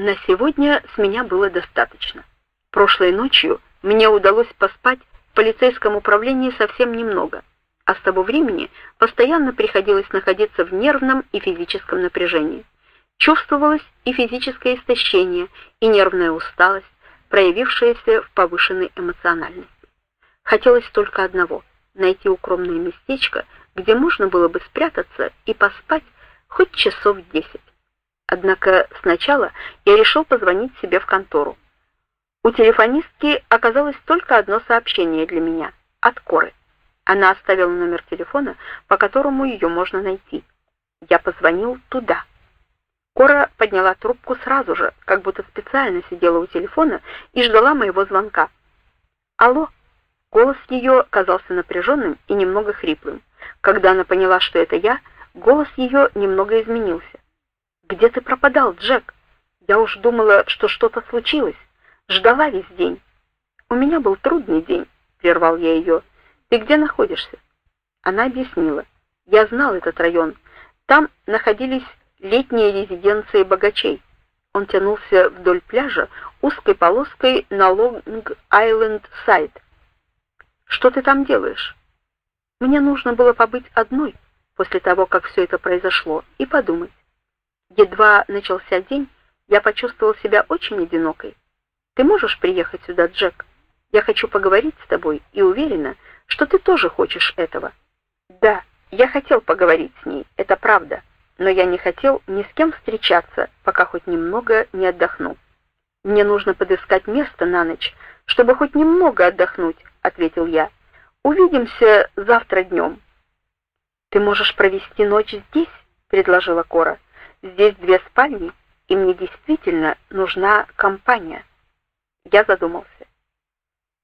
На сегодня с меня было достаточно. Прошлой ночью мне удалось поспать в полицейском управлении совсем немного, а с того времени постоянно приходилось находиться в нервном и физическом напряжении. Чувствовалось и физическое истощение, и нервная усталость, проявившаяся в повышенной эмоциональности. Хотелось только одного найти укромное местечко, где можно было бы спрятаться и поспать хоть часов десять. Однако сначала я решил позвонить себе в контору. У телефонистки оказалось только одно сообщение для меня от Коры. Она оставила номер телефона, по которому ее можно найти. Я позвонил туда. Кора подняла трубку сразу же, как будто специально сидела у телефона и ждала моего звонка. Алло. Голос ее казался напряженным и немного хриплым. Когда она поняла, что это я, голос ее немного изменился. Где ты пропадал, Джек? Я уж думала, что что-то случилось. Ждала весь день. У меня был трудный день, прервал я ее. Ты где находишься? Она объяснила. Я знал этот район. Там находились летние резиденции богачей. Он тянулся вдоль пляжа узкой полоской на Лонг-Айленд-сайд. Что ты там делаешь? Мне нужно было побыть одной после того, как все это произошло, и подумать. Едва начался день, я почувствовал себя очень одинокой. Ты можешь приехать сюда, Джек? Я хочу поговорить с тобой и уверена, что ты тоже хочешь этого. Да, я хотел поговорить с ней, это правда, но я не хотел ни с кем встречаться, пока хоть немного не отдохну. Мне нужно подыскать место на ночь, чтобы хоть немного отдохнуть, ответил я. Увидимся завтра днем». Ты можешь провести ночь здесь, предложила Кора. Здесь две спальни, и мне действительно нужна компания. Я задумался.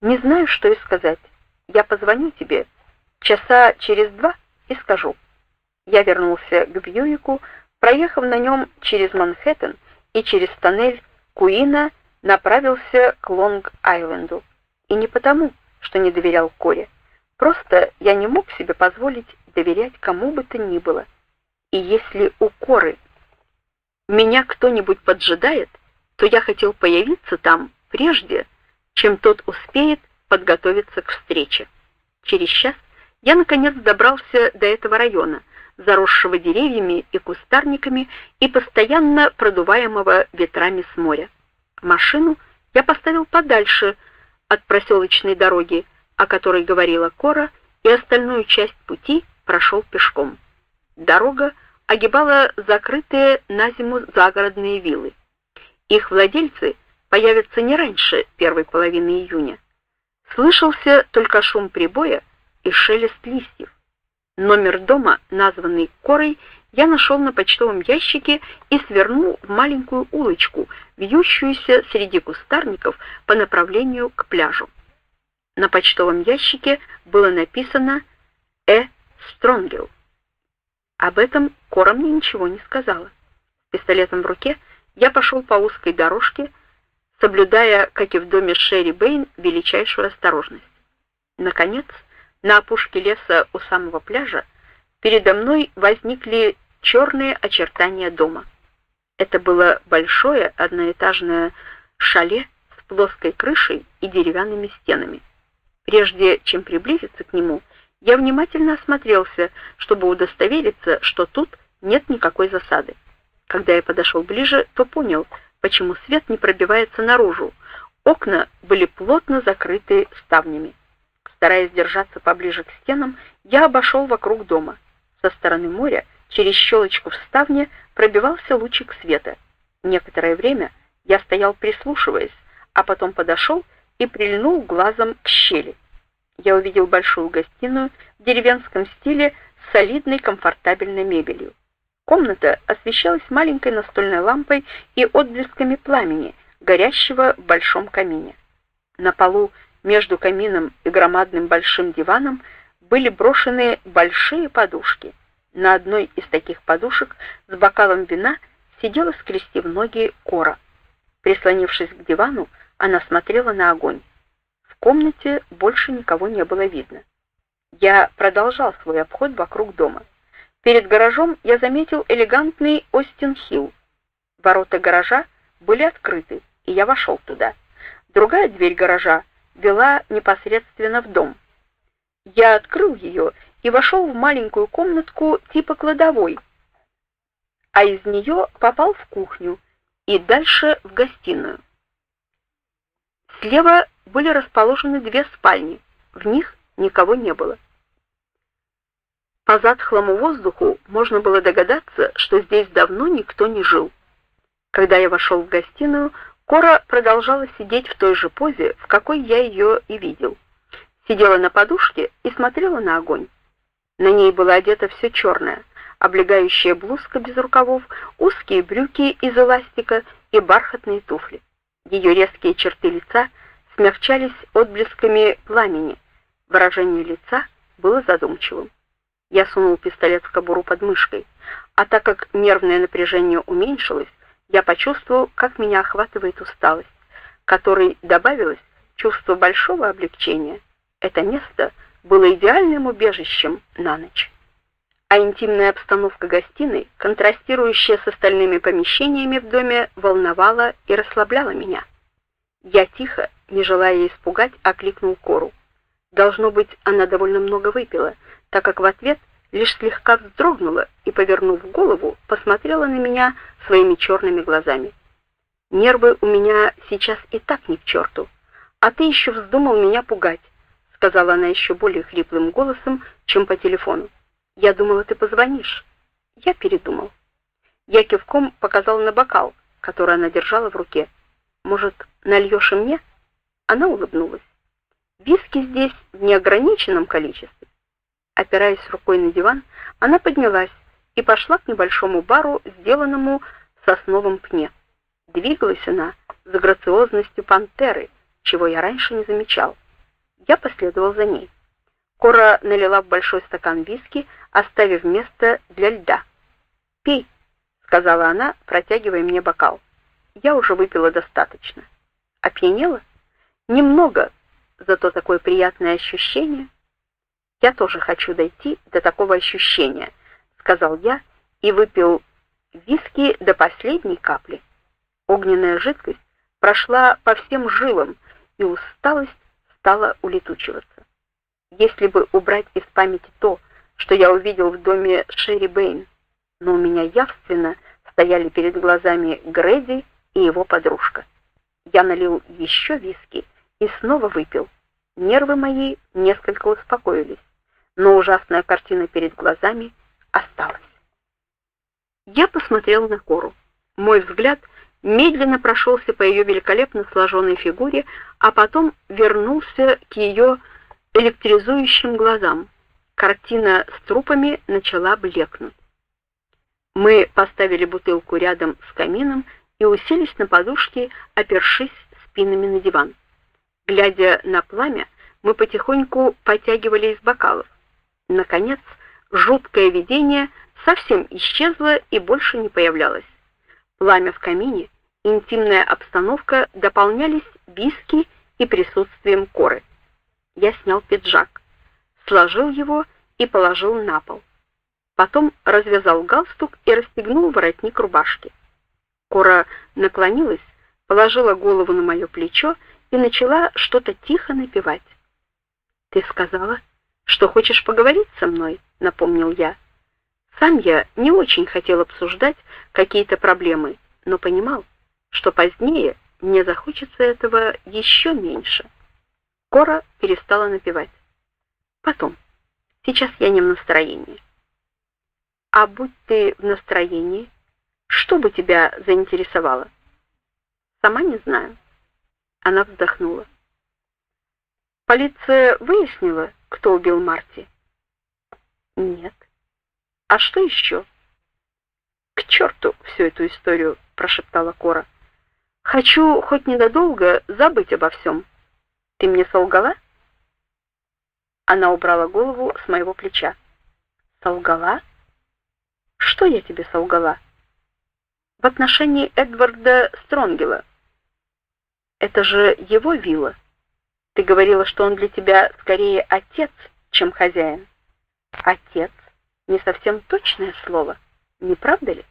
Не знаю, что и сказать. Я позвоню тебе часа через два и скажу. Я вернулся к Бьюику, проехав на нем через Манхэттен и через тоннель Куина направился к Лонг-Айленду. И не потому, что не доверял Коре. Просто я не мог себе позволить доверять кому бы то ни было. И если у Коры меня кто-нибудь поджидает, то я хотел появиться там прежде, чем тот успеет подготовиться к встрече. Через час я наконец добрался до этого района, заросшего деревьями и кустарниками и постоянно продуваемого ветрами с моря. Машину я поставил подальше от проселочной дороги, о которой говорила Кора, и остальную часть пути прошел пешком. Дорога огибала закрытые на зиму загородные виллы. Их владельцы появятся не раньше первой половины июня. Слышался только шум прибоя и шелест листьев. Номер дома, названный Корой, я нашел на почтовом ящике и свернул в маленькую улочку, вьющуюся среди кустарников по направлению к пляжу. На почтовом ящике было написано «Э. Стронгел». Об этом Кора мне ничего не сказала. С пистолетом в руке я пошел по узкой дорожке, соблюдая, как и в доме Шерри Бэйн, величайшую осторожность. Наконец, на опушке леса у самого пляжа передо мной возникли черные очертания дома. Это было большое одноэтажное шале с плоской крышей и деревянными стенами. Прежде чем приблизиться к нему, я внимательно осмотрелся, чтобы удостовериться, что тут нет никакой засады. Когда я подошел ближе, то понял, почему свет не пробивается наружу. Окна были плотно закрыты ставнями. Стараясь держаться поближе к стенам, я обошел вокруг дома. Со стороны моря через щелочку в ставне пробивался лучик света. Некоторое время я стоял прислушиваясь, а потом подошел и прильнул глазом к щели. Я увидел большую гостиную в деревенском стиле с солидной комфортабельной мебелью. Комната освещалась маленькой настольной лампой и отблесками пламени, горящего в большом камине. На полу между камином и громадным большим диваном были брошены большие подушки. На одной из таких подушек с бокалом вина сидела, скрестив ноги, Кора. Прислонившись к дивану, она смотрела на огонь. В комнате больше никого не было видно. Я продолжал свой обход вокруг дома. Перед гаражом я заметил элегантный Остин Хилл. Ворота гаража были открыты, и я вошел туда. Другая дверь гаража вела непосредственно в дом. Я открыл ее и вошел в маленькую комнатку типа кладовой, а из нее попал в кухню и дальше в гостиную. Слева были расположены две спальни, в них никого не было. По затхлому воздуху можно было догадаться, что здесь давно никто не жил. Когда я вошел в гостиную, Кора продолжала сидеть в той же позе, в какой я ее и видел. Сидела на подушке и смотрела на огонь. На ней было одето все черное: облегающая блузка без рукавов, узкие брюки из эластика и бархатные туфли. Ее резкие черты лица смягчались отблесками пламени. Выражение лица было задумчивым. Я сунул пистолет в кобуру под мышкой, а так как нервное напряжение уменьшилось, я почувствовал, как меня охватывает усталость, которой добавилось чувство большого облегчения. Это место было идеальным убежищем на ночь. А интимная обстановка гостиной, контрастирующая с остальными помещениями в доме, волновала и расслабляла меня. Я тихо, не желая испугать, окликнул Кору. Должно быть, она довольно много выпила, так как в ответ лишь слегка вздрогнула и, повернув голову, посмотрела на меня своими черными глазами. Нервы у меня сейчас и так не к черту, а ты еще вздумал меня пугать, сказала она еще более хриплым голосом, чем по телефону. Я думала, ты позвонишь. Я передумал. Я кивком показал на бокал, который она держала в руке. Может, нальешь и мне? Она улыбнулась. Виски здесь в неограниченном количестве. Опираясь рукой на диван, она поднялась и пошла к небольшому бару, сделанному в сосновом пне. Двигалась она с грациозностью пантеры, чего я раньше не замечал. Я последовал за ней. Кора налила в большой стакан виски, оставив место для льда. "Пей", сказала она, протягивая мне бокал. Я уже выпила достаточно. Опьянела? Немного, зато такое приятное ощущение. Я тоже хочу дойти до такого ощущения, сказал я и выпил виски до последней капли. Огненная жидкость прошла по всем жилам, и усталость стала улетучиваться. Если бы убрать из памяти то, что я увидел в доме Шерри Бэйн, но у меня явственно стояли перед глазами Грэди и его подружка. Я налил еще виски и снова выпил. Нервы мои несколько успокоились но ужасная картина перед глазами осталась. Я посмотрел на Кору. Мой взгляд медленно прошелся по ее великолепно сложенной фигуре, а потом вернулся к ее электризующим глазам. Картина с трупами начала блекнуть. Мы поставили бутылку рядом с камином и уселись на подушки, опершись спинами на диван. Глядя на пламя, мы потихоньку потягивали из бокалов. Наконец, жуткое видение совсем исчезло и больше не появлялось. Пламя в камине, интимная обстановка дополнялись виски и присутствием коры. Я снял пиджак, сложил его и положил на пол. Потом развязал галстук и расстегнул воротник рубашки. Кора наклонилась, положила голову на мое плечо и начала что-то тихо напевать. Ты сказала, что хочешь поговорить со мной, напомнил я. Сам я не очень хотел обсуждать какие-то проблемы, но понимал, что позднее мне захочется этого еще меньше. Кора перестала напевать. Потом. Сейчас я не в настроении. А будь ты в настроении, что бы тебя заинтересовало? Сама не знаю. Она вздохнула. Полиция выяснила, кто убил Марти? Нет. А что еще?» К черту всю эту историю, прошептала Кора. Хочу хоть ненадолго забыть обо всем. Ты мне солгала? Она убрала голову с моего плеча. Солгала? Что я тебе солгала? В отношении Эдварда Стронгела. Это же его вилла. Ты говорила, что он для тебя скорее отец, чем хозяин. Отец не совсем точное слово, не правда ли?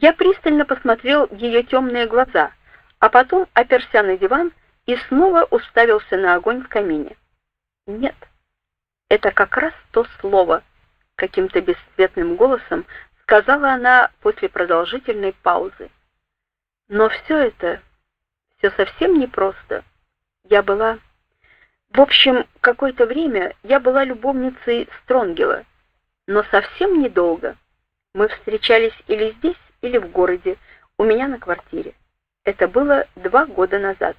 Я пристально посмотрел в ее темные глаза, а потом оперся на диван и снова уставился на огонь в камине. Нет. Это как раз то слово, каким-то бесцветным голосом сказала она после продолжительной паузы. Но все это все совсем непросто. Я была в общем, какое-то время я была любовницей Стронгела, но совсем недолго. Мы встречались или здесь, или в городе, у меня на квартире. Это было два года назад.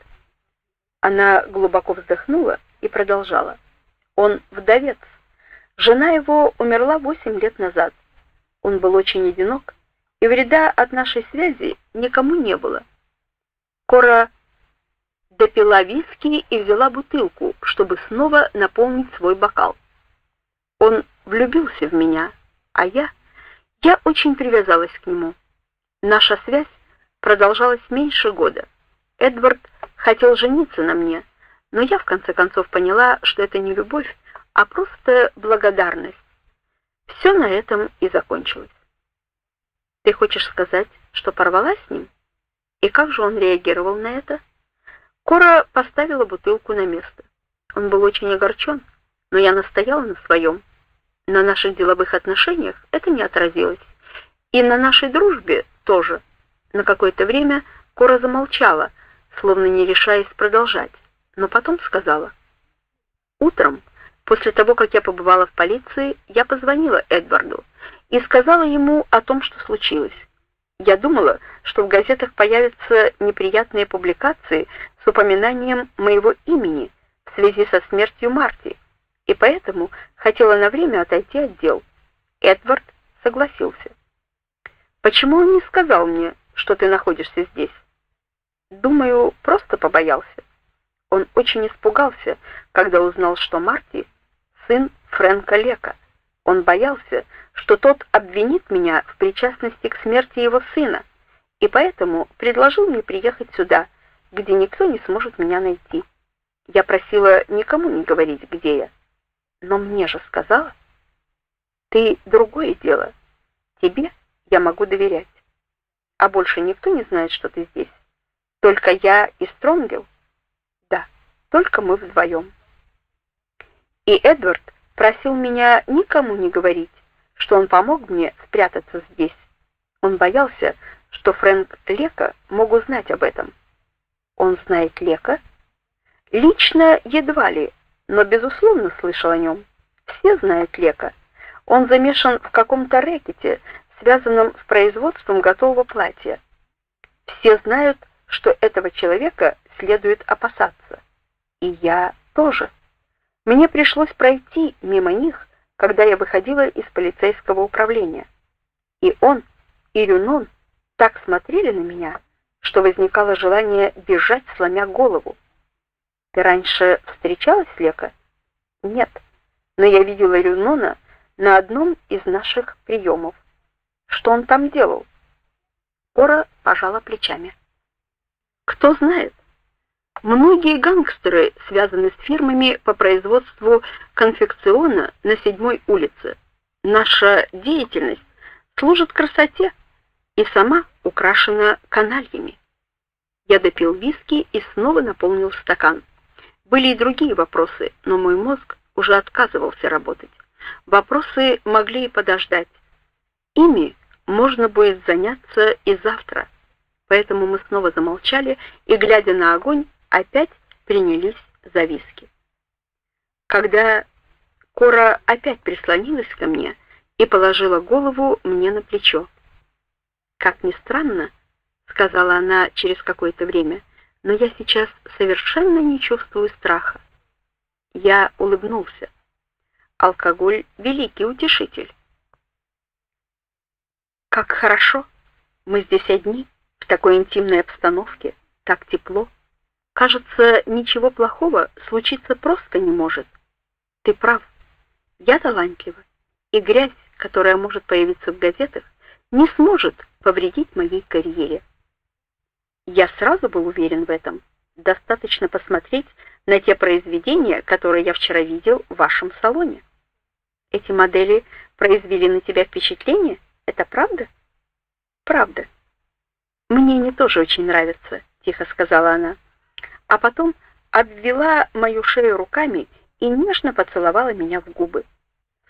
Она глубоко вздохнула и продолжала. Он вдовец. Жена его умерла восемь лет назад. Он был очень одинок, и вреда от нашей связи никому не было. Кора допила виски и взяла бутылку, чтобы снова наполнить свой бокал. Он влюбился в меня, а я я очень привязалась к нему. Наша связь продолжалась меньше года. Эдвард хотел жениться на мне, но я в конце концов поняла, что это не любовь, а просто благодарность. Все на этом и закончилось. Ты хочешь сказать, что порвала с ним? И как же он реагировал на это? Кора поставила бутылку на место. Он был очень огорчен, но я настояла на своем. На наших деловых отношениях это не отразилось, и на нашей дружбе тоже. На какое-то время Кора замолчала, словно не решаясь продолжать, но потом сказала: "Утром, после того, как я побывала в полиции, я позвонила Эдварду и сказала ему о том, что случилось. Я думала, что в газетах появятся неприятные публикации с упоминанием моего имени в связи со смертью Марти, и поэтому хотела на время отойти от дел. Эдвард согласился. Почему он не сказал мне, что ты находишься здесь? Думаю, просто побоялся. Он очень испугался, когда узнал, что Марти сын Фрэнка Лека. Он боялся, что тот обвинит меня в причастности к смерти его сына, и поэтому предложил мне приехать сюда, где никто не сможет меня найти. Я просила никому не говорить, где я. Но мне же сказала: "Ты другое дело. Тебе я могу доверять. А больше никто не знает, что ты здесь. Только я и Стронгел. Да, только мы вдвоем». И Эдвард просил меня никому не говорить, что он помог мне спрятаться здесь. Он боялся, что Фрэнк Лека мог узнать об этом. Он знает Лека? Лично едва ли, но безусловно слышал о нем. Все знают Лека. Он замешан в каком-то рэкете, связанном с производством готового платья. Все знают, что этого человека следует опасаться. И я тоже. Мне пришлось пройти мимо них, когда я выходила из полицейского управления. И он, и Рюнон так смотрели на меня, что возникало желание бежать, сломя голову. Ты раньше встречалась с Лека? Нет, но я видела Рюнона на одном из наших приемов. Что он там делал? Кора пожала плечами. Кто знает? Многие гангстеры связаны с фирмами по производству конфекциона на седьмой улице. Наша деятельность служит красоте и сама украшена канальями. Я допил виски и снова наполнил стакан. Были и другие вопросы, но мой мозг уже отказывался работать. Вопросы могли и подождать. Ими можно будет заняться и завтра. Поэтому мы снова замолчали и, глядя на огонь, опять принялись за виски. Когда Кора опять прислонилась ко мне и положила голову мне на плечо. Как ни странно, сказала она через какое-то время, но я сейчас совершенно не чувствую страха. Я улыбнулся. Алкоголь великий утешитель. Как хорошо. Мы здесь одни, в такой интимной обстановке, так тепло. Кажется, ничего плохого случиться просто не может. Ты прав. Я талантлива, и грязь, которая может появиться в газетах, не сможет повредить моей карьере. Я сразу был уверен в этом. Достаточно посмотреть на те произведения, которые я вчера видел в вашем салоне. Эти модели произвели на тебя впечатление? Это правда? Правда. Мне не тоже очень нравится, тихо сказала она. А потом обвела мою шею руками и нежно поцеловала меня в губы.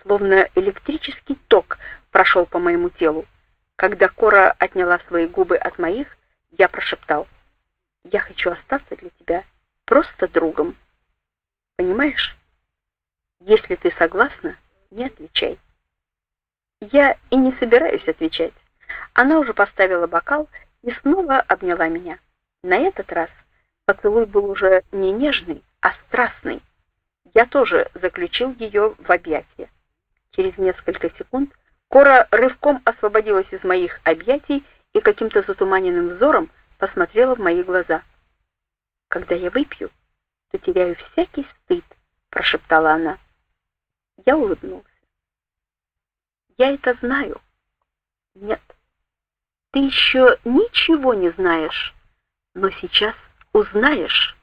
Словно электрический ток прошел по моему телу. Когда Кора отняла свои губы от моих, я прошептал: "Я хочу остаться для тебя просто другом". Понимаешь? Если ты согласна, не отвечай. Я и не собираюсь отвечать. Она уже поставила бокал и снова обняла меня. На этот раз поцелуй был уже не нежный, а страстный. Я тоже заключил ее в объятия. Через несколько секунд Кора рывком освободилась из моих объятий и каким-то затуманенным взором посмотрела в мои глаза. Когда я выпью, то теряю всякий стыд, прошептала она. Я улыбнулся. Я это знаю. Нет. Ты еще ничего не знаешь, но сейчас узнаешь.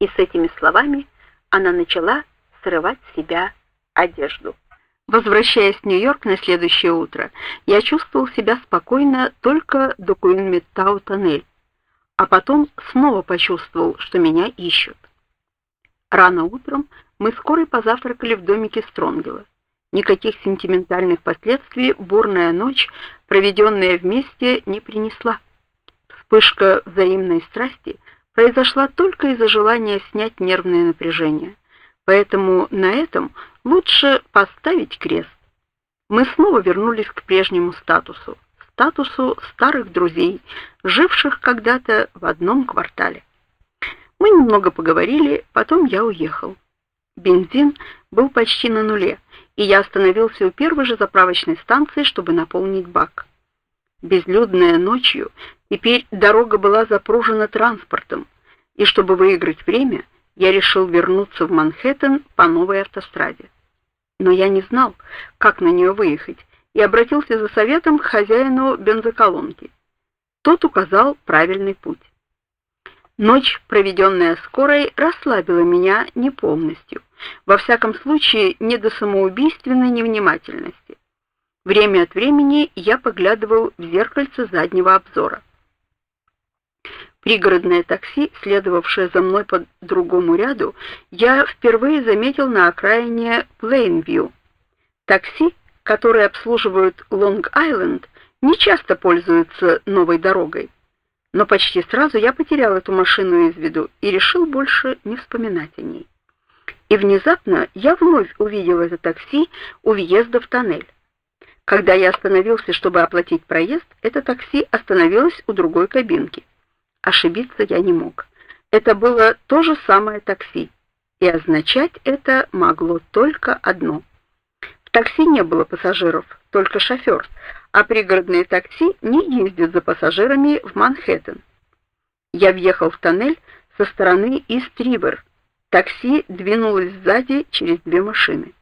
И с этими словами она начала срывать с себя одежду. Возвращаясь в Нью-Йорк на следующее утро, я чувствовал себя спокойно только до Куинметтау-тоннель, а потом снова почувствовал, что меня ищут. Рано утром мы скоро позавтракали в домике Стронгела. Никаких сентиментальных последствий бурная ночь, проведенная вместе, не принесла. Вспышка взаимной страсти произошла только из-за желания снять нервное напряжение. Поэтому на этом лучше поставить крест. Мы снова вернулись к прежнему статусу, статусу старых друзей, живших когда-то в одном квартале. Мы немного поговорили, потом я уехал. Бензин был почти на нуле, и я остановился у первой же заправочной станции, чтобы наполнить бак. Безлюдная ночью, теперь дорога была запружена транспортом, и чтобы выиграть время, я решил вернуться в Манхэттен по новой автостраде. Но я не знал, как на нее выехать, и обратился за советом к хозяину бензоколонки. Тот указал правильный путь. Ночь, проведенная скорой, расслабила меня не полностью. Во всяком случае, не до самоубийственной невнимательности. Время от времени я поглядывал в зеркальце заднего обзора. Пригородное такси, следовавшее за мной по другому ряду, я впервые заметил на окраине Плейнвью. Такси, которые обслуживают Лонг-Айленд, не часто пользуются новой дорогой. Но почти сразу я потерял эту машину из виду и решил больше не вспоминать о ней. И внезапно я вновь увидел это такси у въезда в тоннель. Когда я остановился, чтобы оплатить проезд, это такси остановилось у другой кабинки. Ошибиться я не мог. Это было то же самое такси, и означать это могло только одно. В такси не было пассажиров, только шофер, а пригородные такси не ездят за пассажирами в Манхэттен. Я въехал в тоннель со стороны Ист-Ривер. Такси двинулось сзади через две машины.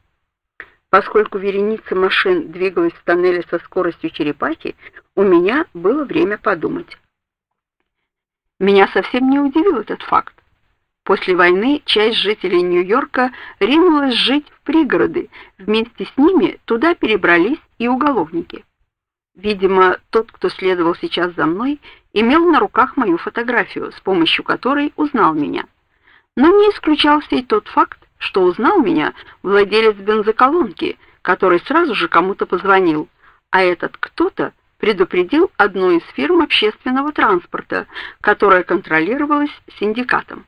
Поскольку вереница машин двигалась в тоннеле со скоростью черепахи, у меня было время подумать. Меня совсем не удивил этот факт. После войны часть жителей Нью-Йорка ринулась жить в пригороды. Вместе с ними туда перебрались и уголовники. Видимо, тот, кто следовал сейчас за мной, имел на руках мою фотографию, с помощью которой узнал меня. Но не исключался и тот факт, что узнал меня владелец бензоколонки, который сразу же кому-то позвонил, а этот кто-то предупредил одну из фирм общественного транспорта, которая контролировалась синдикатом.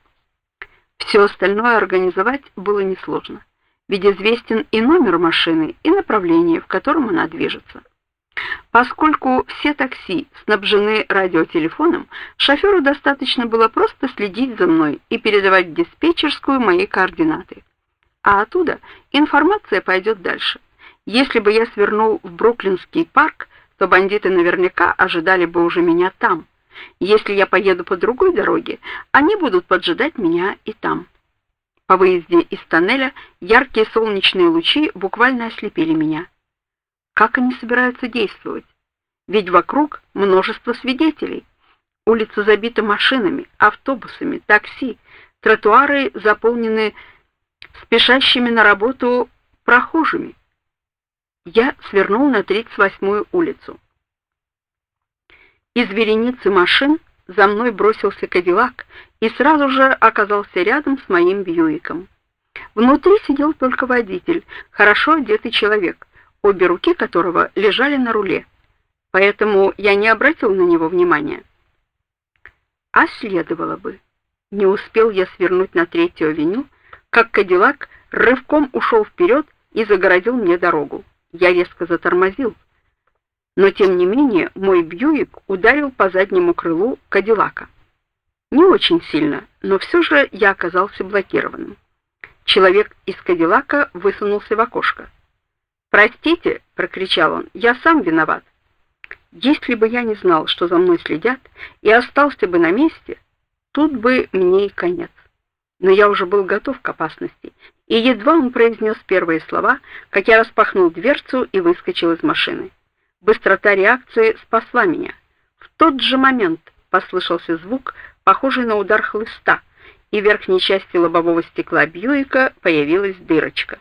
Все остальное организовать было несложно, ведь известен и номер машины, и направление, в котором она движется. Поскольку все такси снабжены радиотелефоном, шоферу достаточно было просто следить за мной и передавать в диспетчерскую мои координаты. А оттуда информация пойдет дальше. Если бы я свернул в Бруклинский парк, то бандиты наверняка ожидали бы уже меня там. Если я поеду по другой дороге, они будут поджидать меня и там. По выезде из тоннеля яркие солнечные лучи буквально ослепили меня. Как они собираются действовать? Ведь вокруг множество свидетелей. Улицы забиты машинами, автобусами, такси, тротуары заполнены спешащими на работу прохожими. Я свернул на 38-ю улицу. Из вереницы машин за мной бросился Кадиллак и сразу же оказался рядом с моим Бьюиком. Внутри сидел только водитель, хорошо одетый человек, обе руки которого лежали на руле. Поэтому я не обратил на него внимания. А следовало бы. Не успел я свернуть на Третью авеню, как Кадиллак рывком ушел вперед и загородил мне дорогу. Я резко затормозил. Но тем не менее мой Бьюик ударил по заднему крылу Кадиллака. Не очень сильно, но все же я оказался блокированным. Человек из Кадиллака высунулся в окошко. "Простите", прокричал он. "Я сам виноват. Если бы я не знал, что за мной следят, и остался бы на месте, тут бы мне и конец. Но я уже был готов к опасности, и едва он произнес первые слова, как я распахнул дверцу и выскочил из машины. Быстрота реакции спасла меня. В тот же момент послышался звук, похожий на удар хлыста, и в верхней части лобового стекла Бьюика появилась дырочка.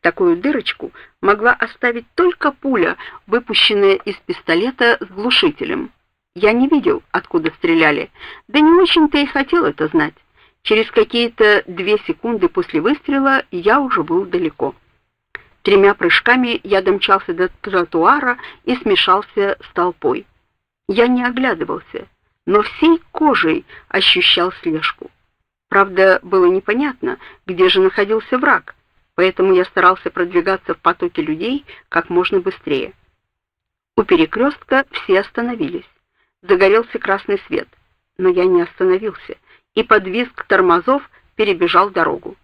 Такую дырочку могла оставить только пуля, выпущенная из пистолета с глушителем. Я не видел, откуда стреляли, да не очень-то и хотел это знать. Через какие-то две секунды после выстрела я уже был далеко. Тремя прыжками я домчался до тротуара и смешался с толпой. Я не оглядывался, но всей кожей ощущал слежку. Правда, было непонятно, где же находился враг, поэтому я старался продвигаться в потоке людей как можно быстрее. У перекрестка все остановились. Загорелся красный свет, но я не остановился и под визг тормозов перебежал дорогу.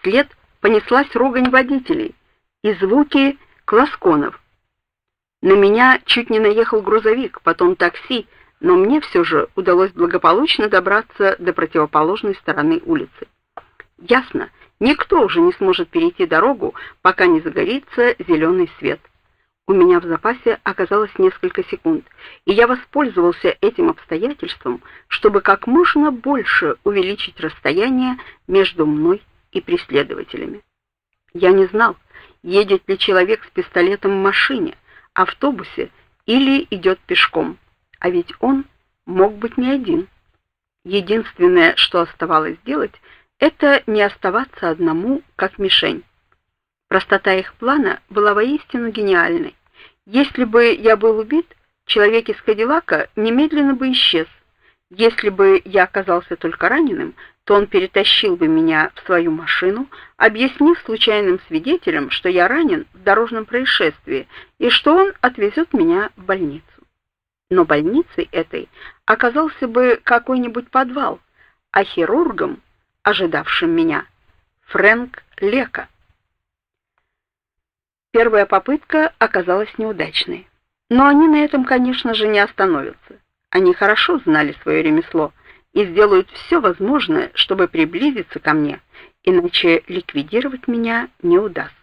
Вслед понеслась ругань водителей и звуки класконов. На меня чуть не наехал грузовик, потом такси, но мне все же удалось благополучно добраться до противоположной стороны улицы. Ясно, никто уже не сможет перейти дорогу, пока не загорится зеленый свет. У меня в запасе оказалось несколько секунд, и я воспользовался этим обстоятельством, чтобы как можно больше увеличить расстояние между мной и преследователями. Я не знал, едет ли человек с пистолетом в машине, автобусе или идет пешком, а ведь он мог быть не один. Единственное, что оставалось делать, это не оставаться одному, как мишень. Простота их плана была воистину гениальной. Если бы я был убит, человек из Кадиллака немедленно бы исчез. Если бы я оказался только раненым, то он перетащил бы меня в свою машину, объяснив случайным свидетелям, что я ранен в дорожном происшествии и что он отвезет меня в больницу. Но больницей этой оказался бы какой-нибудь подвал, а хирургом, ожидавшим меня, Фрэнк Лека. Первая попытка оказалась неудачной. Но они на этом, конечно же, не остановятся. Они хорошо знали свое ремесло и сделают все возможное, чтобы приблизиться ко мне, иначе ликвидировать меня не удастся.